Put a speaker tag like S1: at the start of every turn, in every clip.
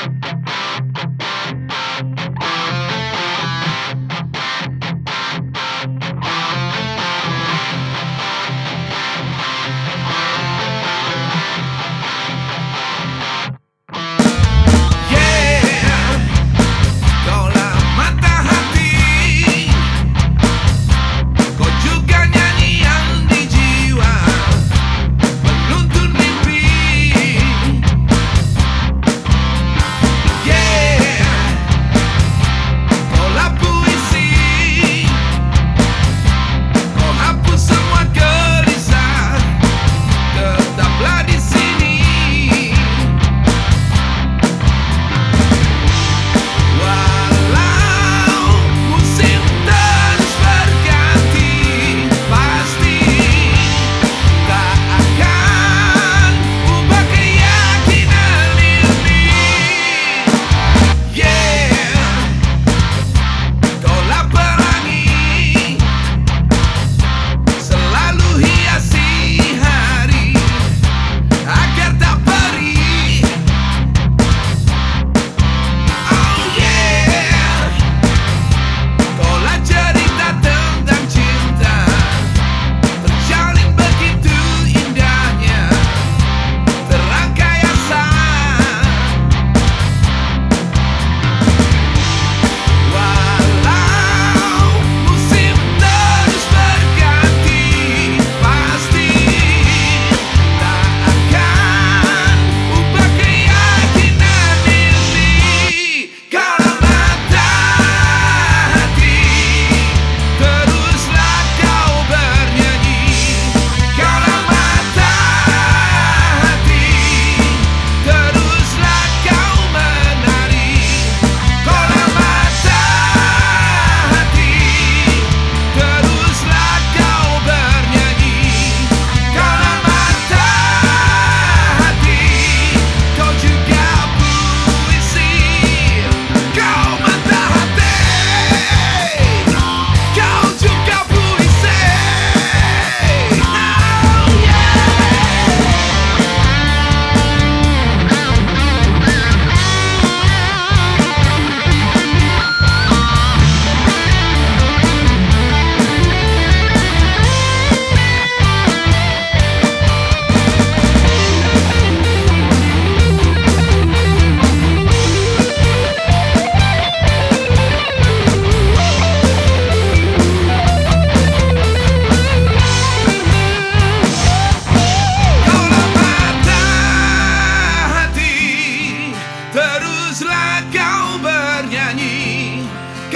S1: Teruslah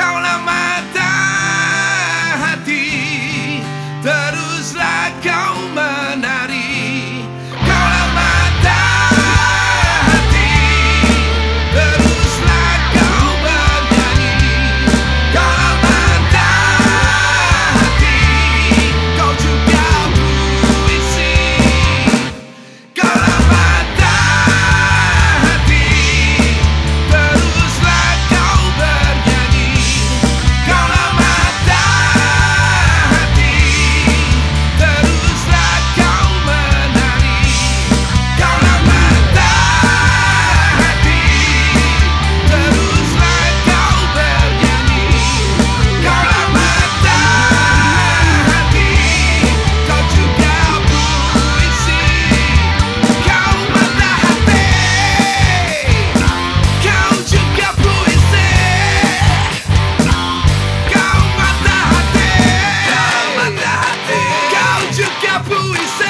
S1: bernyanyi Kaulah mata Apu is